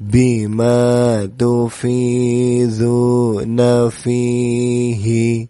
بما تفيذون فيه.